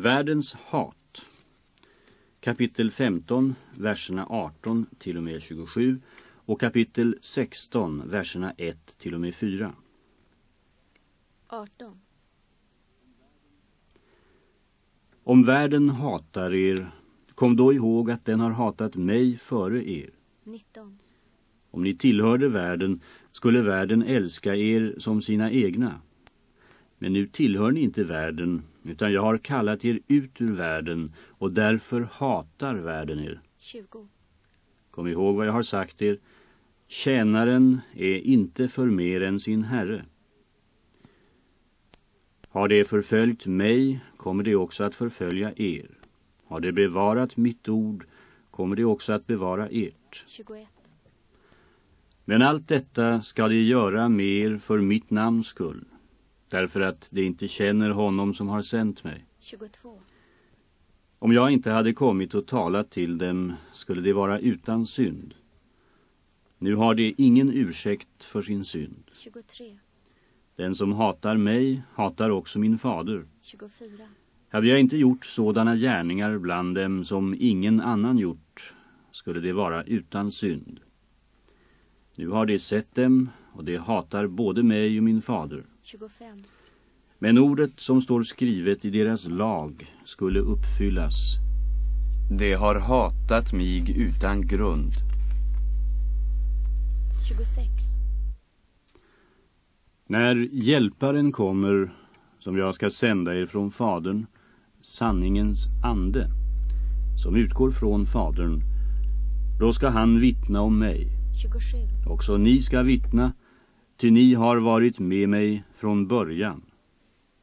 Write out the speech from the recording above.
Världens hat. Kapitel 15, verserna 18 till och med 27 och kapitel 16, verserna 1 till och med 4. 18. Om världen hatar er, kom då ihåg att den har hatat mig före er. 19. Om ni tillhörde världen skulle världen älska er som sina egna. Men nu tillhör ni inte världen, utan jag har kallat er ut ur världen och därför hatar världen er. 20. Kom ihåg vad jag har sagt er. Tjänaren är inte för mer än sin herre. Har det förföljt mig kommer det också att förfölja er. Har det bevarat mitt ord kommer det också att bevara ert. 21. Men allt detta ska de göra med er för mitt namns skull, därför att de inte känner honom som har sänt mig. 22. Om jag inte hade kommit och talat till dem skulle de vara utan synd. Nu har de ingen ursäkt för sin synd. 23. Den som hatar mig hatar också min fader. 24. Hade jag inte gjort sådana gärningar bland dem som ingen annan gjort skulle de vara utan synd. Nu har de sett dem och de hatar både mig och min fader. 25. Men ordet som står skrivet i deras lag skulle uppfyllas. De har hatat mig utan grund. 26. När hjälparen kommer, som jag ska sända er från fadern, sanningens ande, som utgår från fadern, då ska han vittna om mig. 27. Också ni ska vittna, ty ni har varit med mig från början.